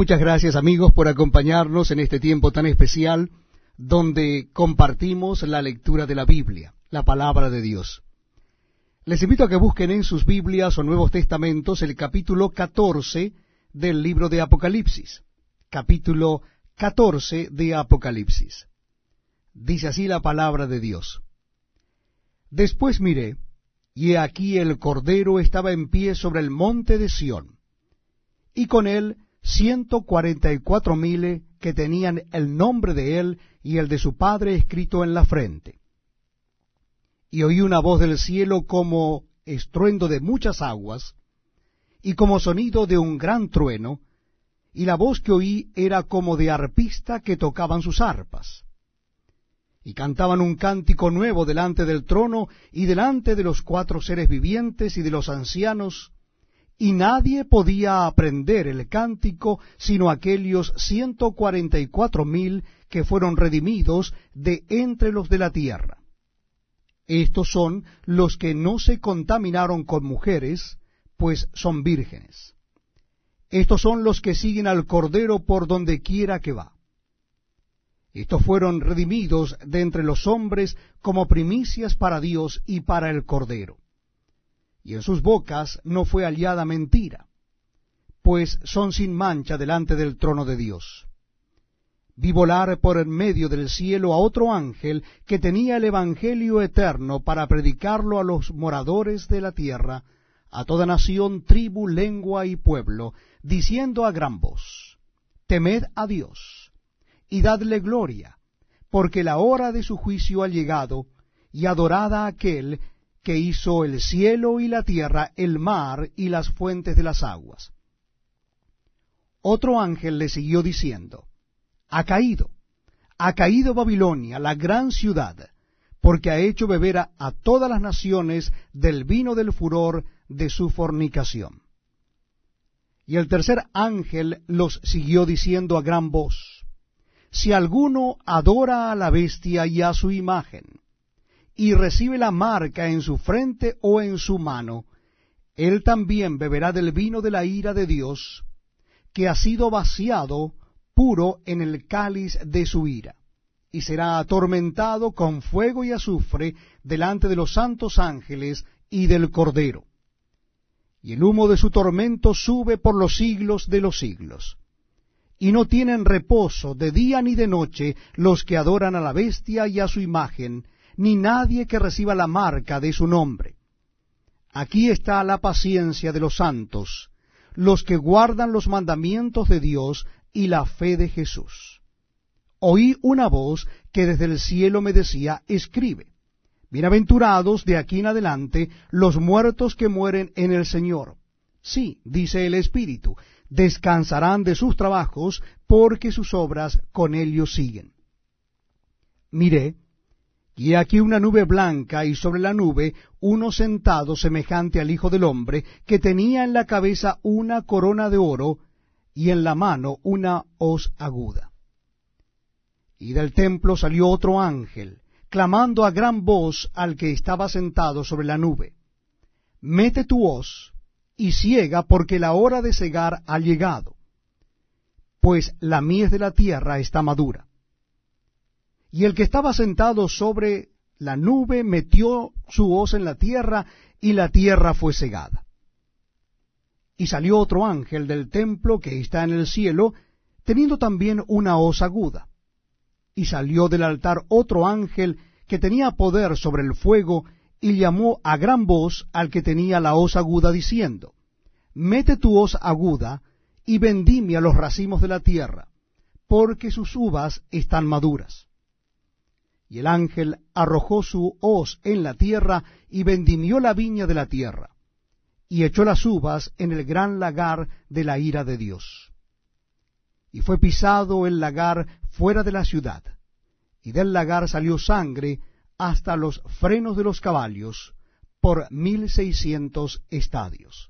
Muchas gracias amigos por acompañarnos en este tiempo tan especial donde compartimos la lectura de la Biblia, la palabra de Dios. Les invito a que busquen en sus Biblias o Nuevos Testamentos el capítulo 14 del libro de Apocalipsis. Capítulo 14 de Apocalipsis. Dice así la palabra de Dios. Después miré, y aquí el Cordero estaba en pie sobre el monte de Sión, y con él ciento cuarenta y cuatro mil que tenían el nombre de él y el de su padre escrito en la frente. Y oí una voz del cielo como estruendo de muchas aguas, y como sonido de un gran trueno, y la voz que oí era como de arpista que tocaban sus arpas. Y cantaban un cántico nuevo delante del trono y delante de los cuatro seres vivientes y de los ancianos, y nadie podía aprender el cántico sino aquellos ciento cuarenta y cuatro mil que fueron redimidos de entre los de la tierra. Estos son los que no se contaminaron con mujeres, pues son vírgenes. Estos son los que siguen al Cordero por donde quiera que va. Estos fueron redimidos de entre los hombres como primicias para Dios y para el Cordero y en sus bocas no fue hallada mentira, pues son sin mancha delante del trono de Dios. Vi volar por en medio del cielo a otro ángel que tenía el Evangelio eterno para predicarlo a los moradores de la tierra, a toda nación, tribu, lengua y pueblo, diciendo a gran voz, Temed a Dios, y dadle gloria, porque la hora de su juicio ha llegado, y adorada a aquel que hizo el cielo y la tierra, el mar y las fuentes de las aguas. Otro ángel le siguió diciendo, Ha caído, ha caído Babilonia, la gran ciudad, porque ha hecho beber a, todas las naciones del vino del furor de su fornicación. Y el tercer ángel los siguió diciendo a gran voz, Si alguno adora a la bestia y a su imagen, y recibe la marca en su frente o en su mano, él también beberá del vino de la ira de Dios, que ha sido vaciado puro en el cáliz de su ira, y será atormentado con fuego y azufre delante de los santos ángeles y del Cordero. Y el humo de su tormento sube por los siglos de los siglos. Y no tienen reposo de día ni de noche los que adoran a la bestia y a su imagen, ni nadie que reciba la marca de su nombre. Aquí está la paciencia de los santos, los que guardan los mandamientos de Dios y la fe de Jesús. Oí una voz que desde el cielo me decía, escribe, bienaventurados de aquí en adelante los muertos que mueren en el Señor. Sí, dice el Espíritu, descansarán de sus trabajos porque sus obras con ellos siguen. Miré, y aquí una nube blanca, y sobre la nube uno sentado semejante al Hijo del Hombre, que tenía en la cabeza una corona de oro, y en la mano una hoz aguda. Y del templo salió otro ángel, clamando a gran voz al que estaba sentado sobre la nube, Mete tu hoz y ciega, porque la hora de cegar ha llegado, pues la mies de la tierra está madura. Y el que estaba sentado sobre la nube metió su hoz en la tierra, y la tierra fue cegada. Y salió otro ángel del templo que está en el cielo, teniendo también una hoz aguda. Y salió del altar otro ángel que tenía poder sobre el fuego, y llamó a gran voz al que tenía la hoz aguda, diciendo, Mete tu hoz aguda, y vendimia los racimos de la tierra, porque sus uvas están maduras. Y el ángel arrojó su hoz en la tierra y vendimió la viña de la tierra, y echó las uvas en el gran lagar de la ira de Dios. Y fue pisado el lagar fuera de la ciudad, y del lagar salió sangre hasta los frenos de los caballos, por mil seiscientos estadios.